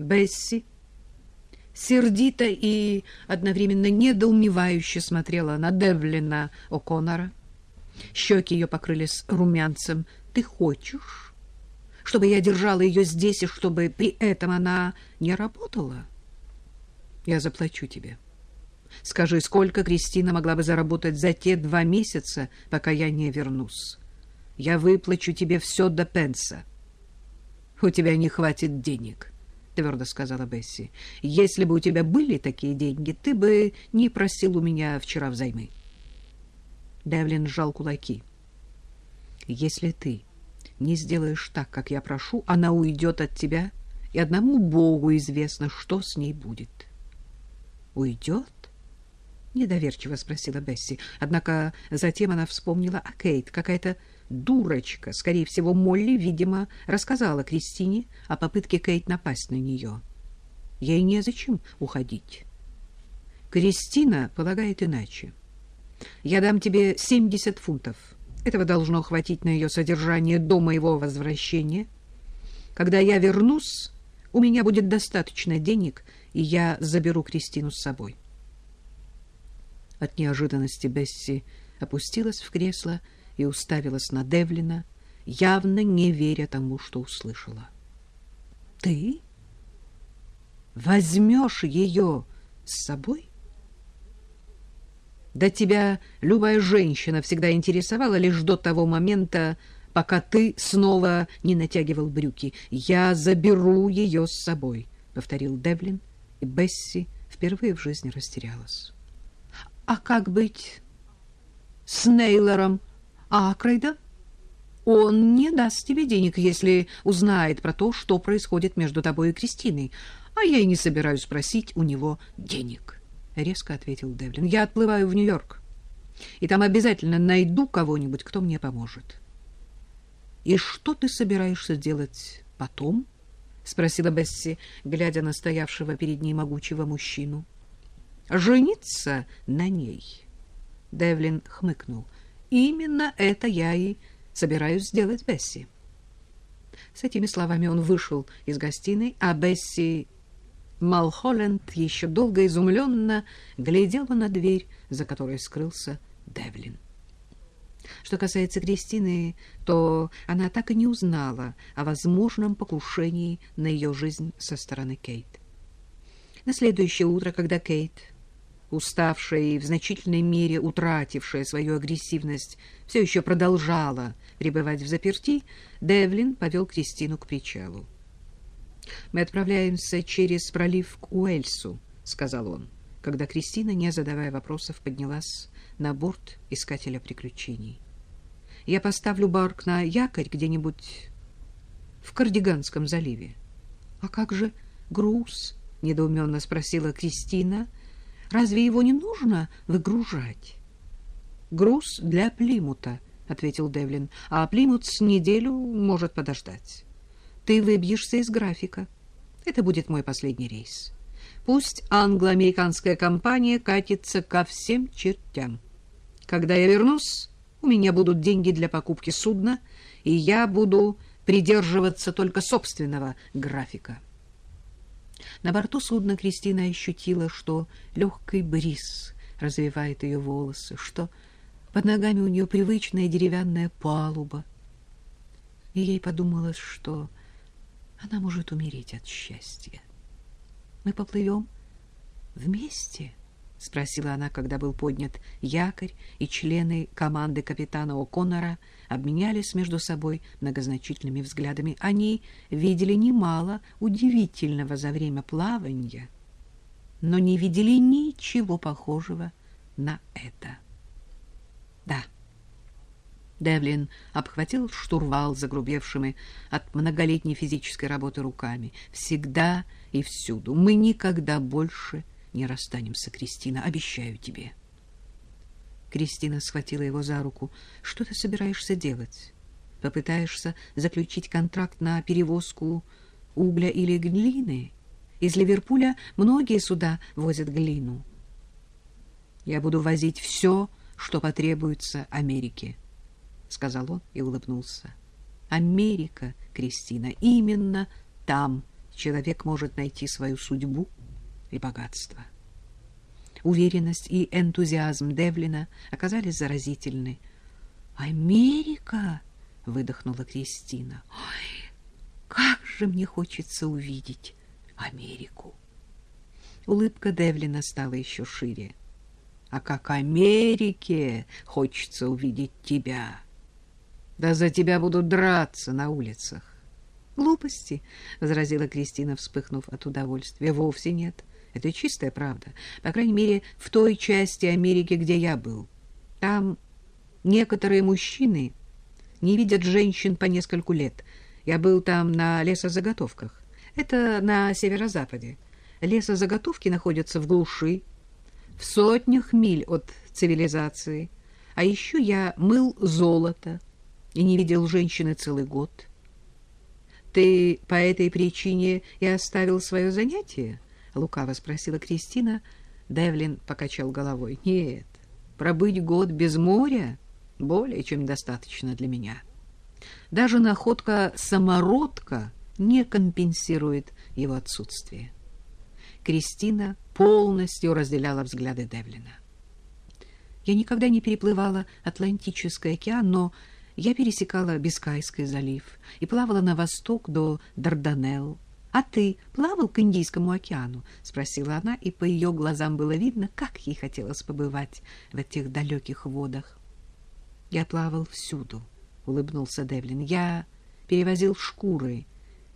Бесси сердито и одновременно недоумевающе смотрела на Девлина О'Коннора. Щеки ее покрылись румянцем. «Ты хочешь, чтобы я держала ее здесь, и чтобы при этом она не работала? Я заплачу тебе. Скажи, сколько Кристина могла бы заработать за те два месяца, пока я не вернусь? Я выплачу тебе все до пенса. У тебя не хватит денег». — твердо сказала Бесси. — Если бы у тебя были такие деньги, ты бы не просил у меня вчера взаймы. Девлин сжал кулаки. — Если ты не сделаешь так, как я прошу, она уйдет от тебя, и одному Богу известно, что с ней будет. — Уйдет? — недоверчиво спросила Бесси. Однако затем она вспомнила о Кейт. Какая-то дурочка, скорее всего, Молли, видимо, рассказала Кристине о попытке Кейт напасть на нее. Ей незачем уходить. Кристина полагает иначе. Я дам тебе 70 фунтов. Этого должно хватить на ее содержание до моего возвращения. Когда я вернусь, у меня будет достаточно денег, и я заберу Кристину с собой. От неожиданности Бесси опустилась в кресло и уставилась на Девлина, явно не веря тому, что услышала. — Ты возьмешь ее с собой? Да тебя любая женщина всегда интересовала лишь до того момента, пока ты снова не натягивал брюки. Я заберу ее с собой, — повторил Девлин, и Бесси впервые в жизни растерялась. — А как быть с Нейлором Акрейда? Он не даст тебе денег, если узнает про то, что происходит между тобой и Кристиной, а я и не собираюсь просить у него денег. —— резко ответил Девлин. — Я отплываю в Нью-Йорк, и там обязательно найду кого-нибудь, кто мне поможет. — И что ты собираешься делать потом? — спросила Бесси, глядя на стоявшего перед ней могучего мужчину. — Жениться на ней. Девлин хмыкнул. — Именно это я и собираюсь сделать, Бесси. С этими словами он вышел из гостиной, а Бесси Малхолленд еще долго изумленно глядела на дверь, за которой скрылся Девлин. Что касается Кристины, то она так и не узнала о возможном покушении на ее жизнь со стороны Кейт. На следующее утро, когда Кейт, уставшая и в значительной мере утратившая свою агрессивность, все еще продолжала пребывать в заперти, Девлин повел Кристину к причалу. Мы отправляемся через пролив к Уэльсу, — сказал он, когда Кристина, не задавая вопросов, поднялась на борт искателя приключений. Я поставлю барк на якорь где-нибудь в Кардиганском заливе. — А как же груз? — недоуменно спросила Кристина. — Разве его не нужно выгружать? — Груз для Плимута, — ответил Девлин, — а Плимут с неделю может подождать ты выбьешься из графика. Это будет мой последний рейс. Пусть англо-американская компания катится ко всем чертям. Когда я вернусь, у меня будут деньги для покупки судна, и я буду придерживаться только собственного графика. На борту судна Кристина ощутила, что легкий бриз развивает ее волосы, что под ногами у нее привычная деревянная палуба. И ей подумалось, что она может умереть от счастья. Мы поплывем вместе? — спросила она, когда был поднят якорь, и члены команды капитана О'Коннора обменялись между собой многозначительными взглядами. Они видели немало удивительного за время плавания, но не видели ничего похожего на это. Да. Девлин обхватил штурвал загрубевшими от многолетней физической работы руками. «Всегда и всюду. Мы никогда больше не расстанемся, Кристина. Обещаю тебе». Кристина схватила его за руку. «Что ты собираешься делать? Попытаешься заключить контракт на перевозку угля или глины? Из Ливерпуля многие суда возят глину. Я буду возить все, что потребуется Америке». — сказал он и улыбнулся. «Америка, Кристина, именно там человек может найти свою судьбу и богатство. Уверенность и энтузиазм Девлина оказались заразительны. «Америка!» — выдохнула Кристина. «Ой, как же мне хочется увидеть Америку!» Улыбка Девлина стала еще шире. «А как Америке хочется увидеть тебя!» «Да за тебя будут драться на улицах!» «Глупости!» — возразила Кристина, вспыхнув от удовольствия. «Вовсе нет. Это чистая правда. По крайней мере, в той части Америки, где я был. Там некоторые мужчины не видят женщин по нескольку лет. Я был там на лесозаготовках. Это на северо-западе. Лесозаготовки находятся в глуши, в сотнях миль от цивилизации. А еще я мыл золото и не видел женщины целый год. Ты по этой причине и оставил свое занятие? — лукаво спросила Кристина. Девлин покачал головой. — Нет, пробыть год без моря более чем достаточно для меня. Даже находка самородка не компенсирует его отсутствие. Кристина полностью разделяла взгляды Девлина. Я никогда не переплывала Атлантический океан, но я пересекала Бискайский залив и плавала на восток до Дарданелл. А ты плавал к Индийскому океану? спросила она, и по ее глазам было видно, как ей хотелось побывать в этих далеких водах. Я плавал всюду, улыбнулся Девлин. Я перевозил шкуры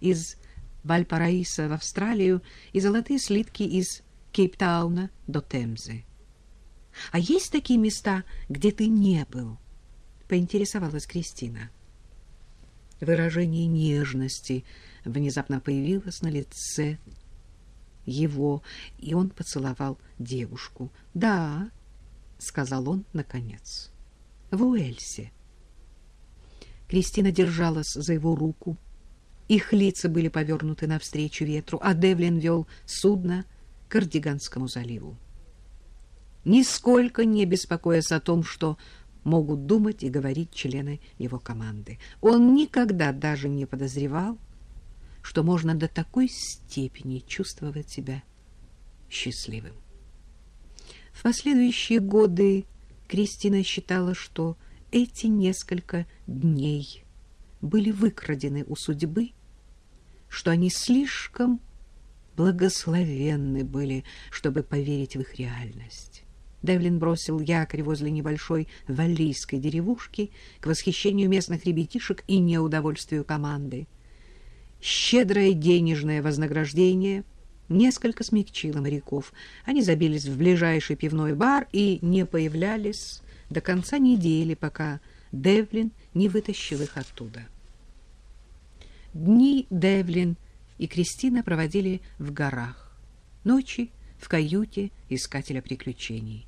из Вальпараиса в Австралию и золотые слитки из Кейптауна до Темзы. А есть такие места, где ты не был? поинтересовалась Кристина. Выражение нежности внезапно появилось на лице его, и он поцеловал девушку. "Да", сказал он наконец. "В Уэльсе". Кристина держалась за его руку. Их лица были повернуты навстречу ветру, а Девлин вел судно к Кардиганскому заливу. Нисколько не беспокоясь о том, что могут думать и говорить члены его команды. Он никогда даже не подозревал, что можно до такой степени чувствовать себя счастливым. В последующие годы Кристина считала, что эти несколько дней были выкрадены у судьбы, что они слишком благословенны были, чтобы поверить в их реальность. Девлин бросил якорь возле небольшой валлийской деревушки к восхищению местных ребятишек и неудовольствию команды. Щедрое денежное вознаграждение несколько смягчило моряков. Они забились в ближайший пивной бар и не появлялись до конца недели, пока Девлин не вытащил их оттуда. Дни Девлин и Кристина проводили в горах, ночи в каюте искателя приключений.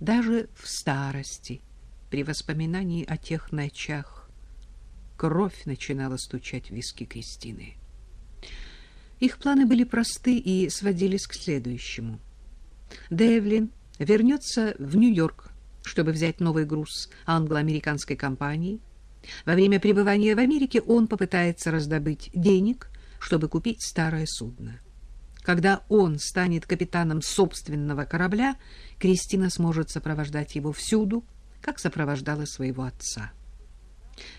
Даже в старости, при воспоминании о тех ночах, кровь начинала стучать в виски Кристины. Их планы были просты и сводились к следующему. Девлин вернется в Нью-Йорк, чтобы взять новый груз англо-американской компании. Во время пребывания в Америке он попытается раздобыть денег, чтобы купить старое судно. Когда он станет капитаном собственного корабля, Кристина сможет сопровождать его всюду, как сопровождала своего отца.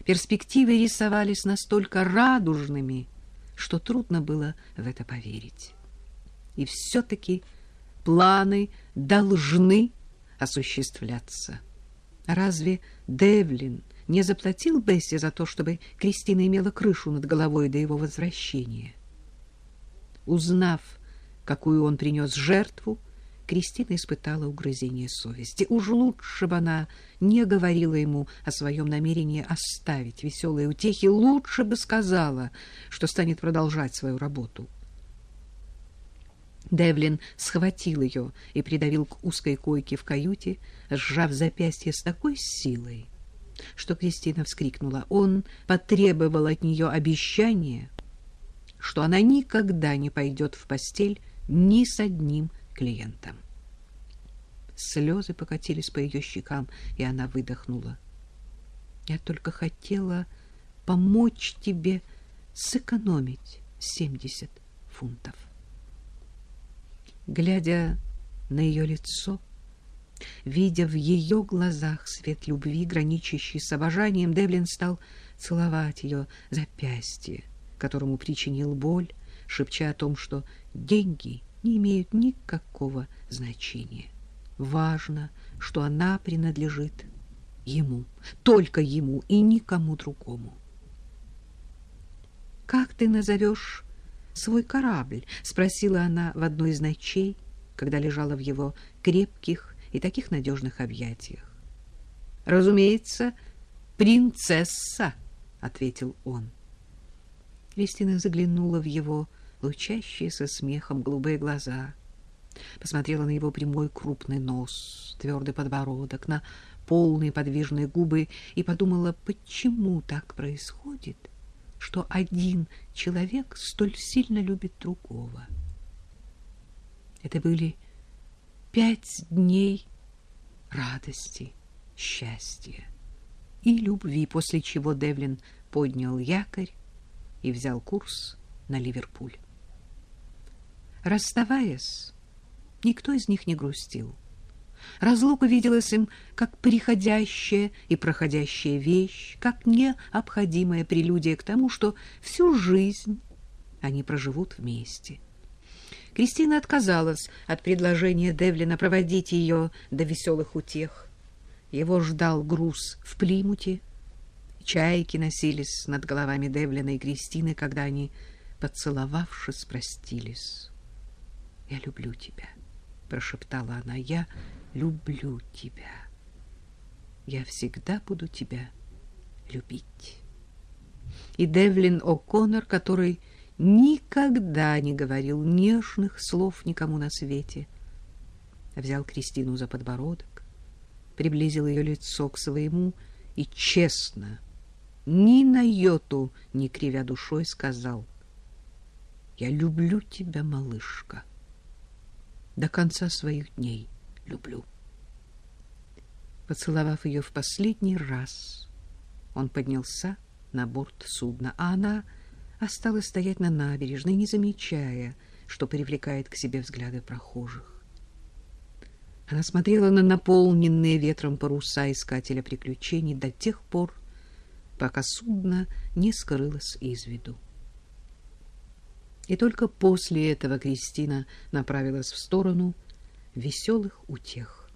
Перспективы рисовались настолько радужными, что трудно было в это поверить. И все-таки планы должны осуществляться. Разве Девлин не заплатил Бесси за то, чтобы Кристина имела крышу над головой до его возвращения? Узнав, какую он принес жертву, Кристина испытала угрызение совести. Уж лучше бы она не говорила ему о своем намерении оставить веселые утехи, лучше бы сказала, что станет продолжать свою работу. Девлин схватил ее и придавил к узкой койке в каюте, сжав запястье с такой силой, что Кристина вскрикнула. Он потребовал от нее обещания, что она никогда не пойдет в постель ни с одним клиентом. Слезы покатились по ее щекам, и она выдохнула. «Я только хотела помочь тебе сэкономить 70 фунтов. Глядя на ее лицо, видя в ее глазах свет любви, граничащий с обожанием, Девлин стал целовать ее запястье, которому причинил боль, шепча о том, что деньги не имеют никакого значения. Важно, что она принадлежит ему, только ему и никому другому. «Как ты назовешь свой корабль?» — спросила она в одной из ночей, когда лежала в его крепких и таких надежных объятиях. «Разумеется, принцесса», — ответил он. Кристина заглянула в его лучащиеся смехом голубые глаза, посмотрела на его прямой крупный нос, твердый подбородок, на полные подвижные губы и подумала, почему так происходит, что один человек столь сильно любит другого. Это были пять дней радости, счастья и любви, после чего Девлин поднял якорь и взял курс на Ливерпуль. Расставаясь, никто из них не грустил. Разлука виделась им как приходящая и проходящая вещь, как необходимая прелюдия к тому, что всю жизнь они проживут вместе. Кристина отказалась от предложения Девлина проводить ее до веселых утех. Его ждал груз в Плимуте. Чайки носились над головами Девлина и Кристины, когда они, поцеловавшись, простились. «Я люблю тебя», — прошептала она, — «я люблю тебя. Я всегда буду тебя любить. И Девлин О'Коннор, который никогда не говорил нежных слов никому на свете, взял Кристину за подбородок, приблизил ее лицо к своему и честно, ни на йоту, не кривя душой, сказал «Я люблю тебя, малышка, до конца своих дней» люблю. Поцеловав ее в последний раз, он поднялся на борт судна, а она осталась стоять на набережной, не замечая, что привлекает к себе взгляды прохожих. Она смотрела на наполненные ветром паруса искателя приключений до тех пор, пока судно не скрылось из виду. И только после этого Кристина направилась в сторону веселых утех.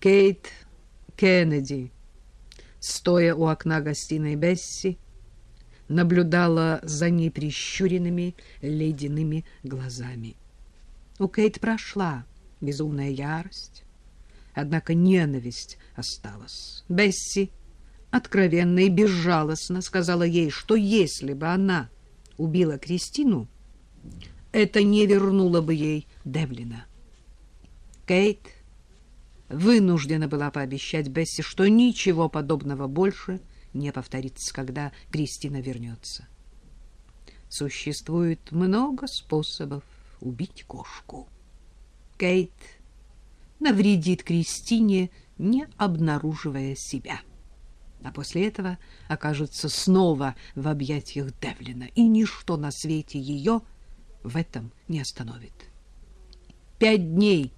Кейт Кеннеди, стоя у окна гостиной Бесси, наблюдала за ней прищуренными ледяными глазами. У Кейт прошла безумная ярость, однако ненависть осталась. Бесси откровенно и безжалостно сказала ей, что если бы она убила Кристину, это не вернуло бы ей Девлина. Кейт вынуждена была пообещать Бесси, что ничего подобного больше не повторится, когда Кристина вернется. Существует много способов убить кошку. Кейт навредит Кристине, не обнаруживая себя. А после этого окажется снова в объятиях Девлина, и ничто на свете ее в этом не остановит. Пять дней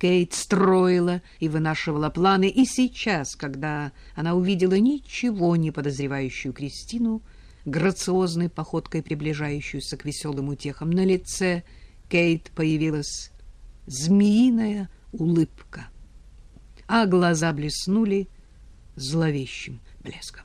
Кейт строила и вынашивала планы, и сейчас, когда она увидела ничего не подозревающую Кристину, грациозной походкой приближающуюся к веселым утехам, на лице Кейт появилась змеиная улыбка, а глаза блеснули зловещим блеском.